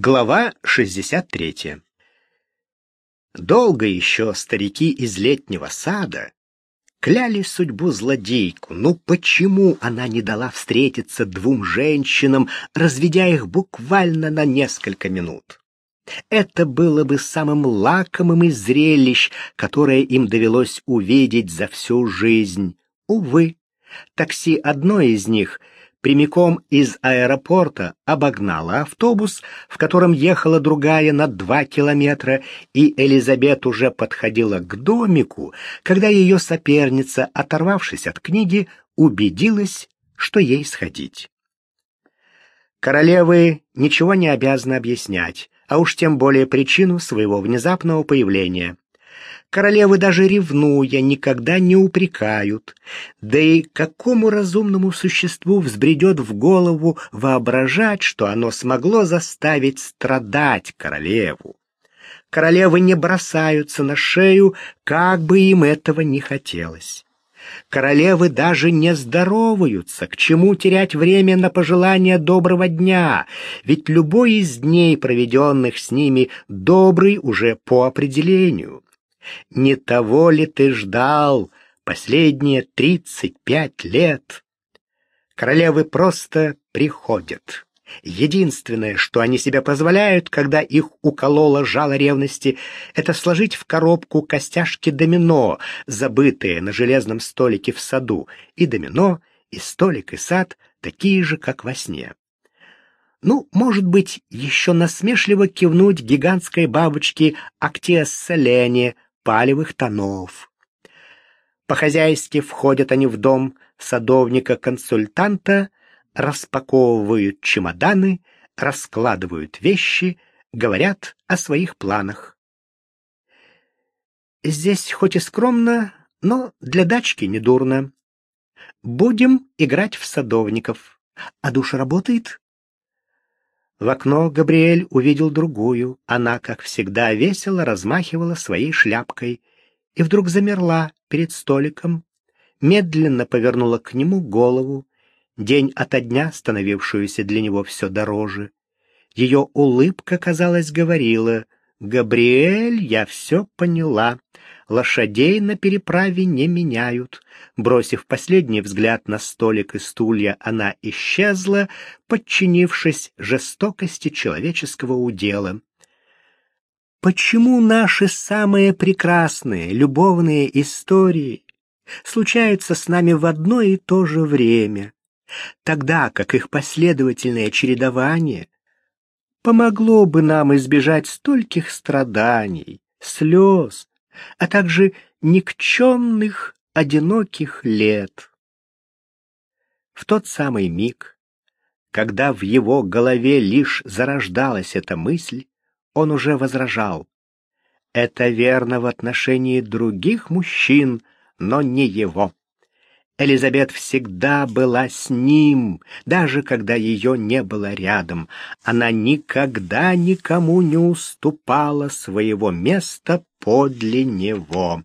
Глава 63. Долго еще старики из летнего сада кляли судьбу злодейку. Ну почему она не дала встретиться двум женщинам, разведя их буквально на несколько минут? Это было бы самым лакомым из зрелищ, которое им довелось увидеть за всю жизнь. Увы, такси одной из них — прямиком из аэропорта обогнала автобус, в котором ехала другая на два километра, и Элизабет уже подходила к домику, когда ее соперница, оторвавшись от книги, убедилась, что ей сходить. Королевы ничего не обязаны объяснять, а уж тем более причину своего внезапного появления. Королевы даже ревнуя никогда не упрекают. Да и какому разумному существу взбредет в голову воображать, что оно смогло заставить страдать королеву? Королевы не бросаются на шею, как бы им этого не хотелось. Королевы даже не здороваются, к чему терять время на пожелание доброго дня, ведь любой из дней, проведенных с ними, добрый уже по определению. Не того ли ты ждал последние тридцать пять лет? Королевы просто приходят. Единственное, что они себе позволяют, когда их укололо жало ревности, это сложить в коробку костяшки домино, забытые на железном столике в саду, и домино, и столик, и сад такие же, как во сне. Ну, может быть, еще насмешливо кивнуть гигантской бабочке Актиас-Селене, палевых тонов. По-хозяйски входят они в дом садовника-консультанта, распаковывают чемоданы, раскладывают вещи, говорят о своих планах. Здесь хоть и скромно, но для дачки недурно. Будем играть в садовников. А душа работает? В окно Габриэль увидел другую. Она, как всегда, весело размахивала своей шляпкой и вдруг замерла перед столиком, медленно повернула к нему голову, день ото дня становившуюся для него все дороже. Ее улыбка, казалось, говорила «Габриэль, я все поняла. Лошадей на переправе не меняют. Бросив последний взгляд на столик и стулья, она исчезла, подчинившись жестокости человеческого удела. Почему наши самые прекрасные любовные истории случаются с нами в одно и то же время, тогда как их последовательное чередование помогло бы нам избежать стольких страданий, слез, а также никчемных одиноких лет. В тот самый миг, когда в его голове лишь зарождалась эта мысль, он уже возражал. Это верно в отношении других мужчин, но не его. Элизабет всегда была с ним, даже когда ее не было рядом. Она никогда никому не уступала своего места подле него.